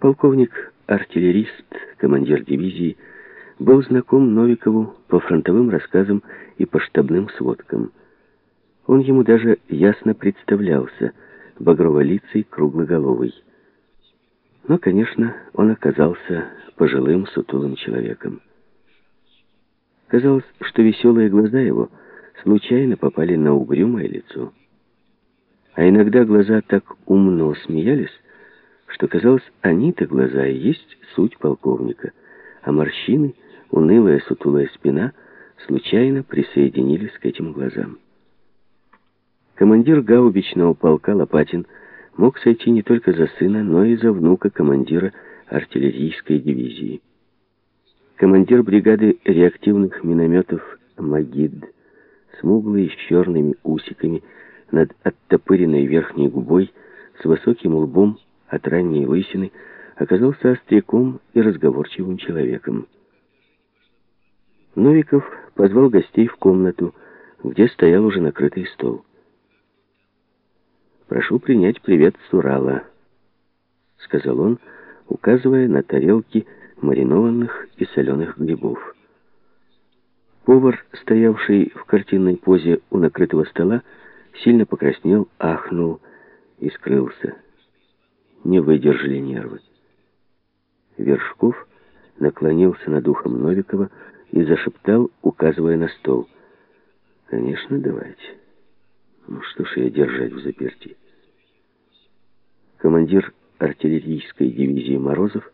Полковник-артиллерист, командир дивизии, был знаком Новикову по фронтовым рассказам и по штабным сводкам. Он ему даже ясно представлялся, багроволицей, круглоголовый. Но, конечно, он оказался пожилым, сутулым человеком. Казалось, что веселые глаза его случайно попали на угрюмое лицо. А иногда глаза так умно смеялись, что казалось, они-то глаза и есть суть полковника, а морщины, унылая сутулая спина случайно присоединились к этим глазам. Командир гаубичного полка Лопатин мог сойти не только за сына, но и за внука командира артиллерийской дивизии. Командир бригады реактивных минометов Магид, смуглый, с черными усиками, над оттопыренной верхней губой, с высоким лбом от ранней лысины, оказался остряком и разговорчивым человеком. Новиков позвал гостей в комнату, где стоял уже накрытый стол. «Прошу принять привет с Урала», — сказал он, указывая на тарелки маринованных и соленых грибов. Повар, стоявший в картинной позе у накрытого стола, сильно покраснел, ахнул и скрылся. Не выдержали нервы. Вершков наклонился над ухом Новикова и зашептал, указывая на стол. «Конечно, давайте». Ну что ж ее держать в заперти? Командир артиллерийской дивизии Морозов,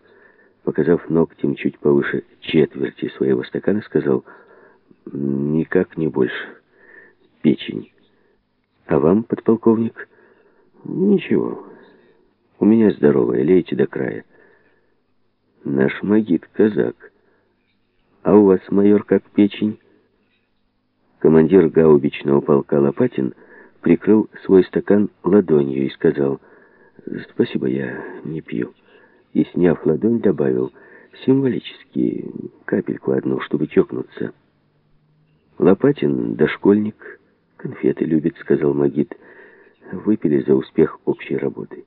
показав ногтем чуть повыше четверти своего стакана, сказал, «Никак не больше. Печень. А вам, подполковник?» «Ничего. У меня здоровая, лейте до края». «Наш магит казак. А у вас, майор, как печень?» Командир гаубичного полка Лопатин прикрыл свой стакан ладонью и сказал «Спасибо, я не пью». И, сняв ладонь, добавил символически капельку одну, чтобы чокнуться. Лопатин, дошкольник, конфеты любит, сказал Магит. Выпили за успех общей работы.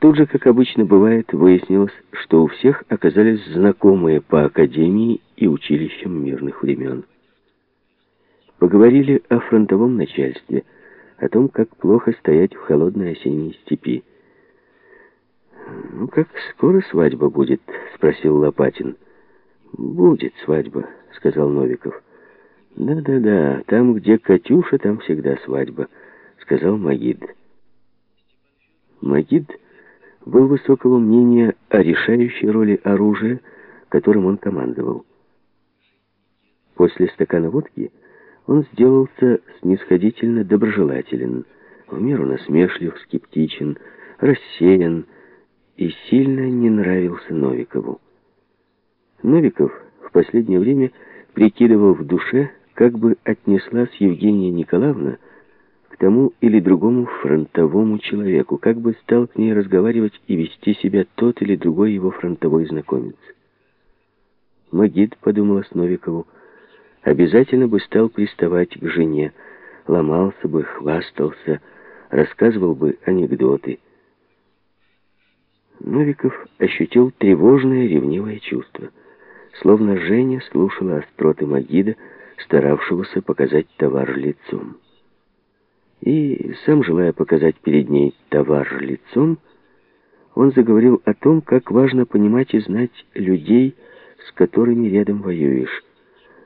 Тут же, как обычно бывает, выяснилось, что у всех оказались знакомые по академии и училищам мирных времен. Поговорили о фронтовом начальстве, о том, как плохо стоять в холодной осенней степи. «Ну, как скоро свадьба будет?» — спросил Лопатин. «Будет свадьба», — сказал Новиков. «Да-да-да, там, где Катюша, там всегда свадьба», — сказал Магид. Магид был высокого мнения о решающей роли оружия, которым он командовал. После стакана водки он сделался снисходительно доброжелателен, в меру насмешлив, скептичен, рассеян и сильно не нравился Новикову. Новиков в последнее время прикидывал в душе, как бы отнеслась Евгения Николаевна тому или другому фронтовому человеку, как бы стал к ней разговаривать и вести себя тот или другой его фронтовой знакомец. Магид, подумалось Новикову, обязательно бы стал приставать к жене, ломался бы, хвастался, рассказывал бы анекдоты. Новиков ощутил тревожное ревнивое чувство, словно Женя слушала остроты Магида, старавшегося показать товар лицом. И, сам желая показать перед ней товар лицом, он заговорил о том, как важно понимать и знать людей, с которыми рядом воюешь,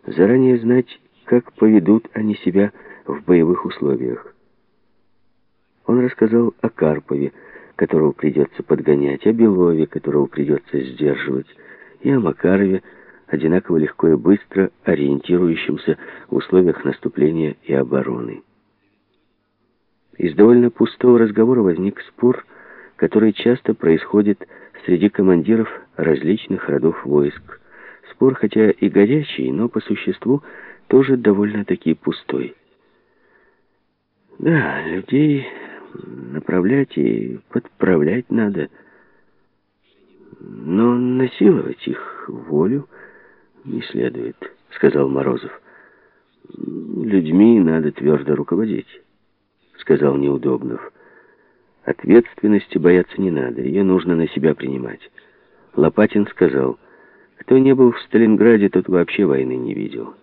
заранее знать, как поведут они себя в боевых условиях. Он рассказал о Карпове, которого придется подгонять, о Белове, которого придется сдерживать, и о Макарове, одинаково легко и быстро ориентирующемся в условиях наступления и обороны. Из довольно пустого разговора возник спор, который часто происходит среди командиров различных родов войск, Спор, хотя и горячий, но по существу тоже довольно-таки пустой. Да, людей направлять и подправлять надо, но насиловать их волю не следует, сказал Морозов. Людьми надо твердо руководить, сказал Неудобнов. Ответственности бояться не надо, ее нужно на себя принимать. Лопатин сказал, кто не был в Сталинграде, тот вообще войны не видел.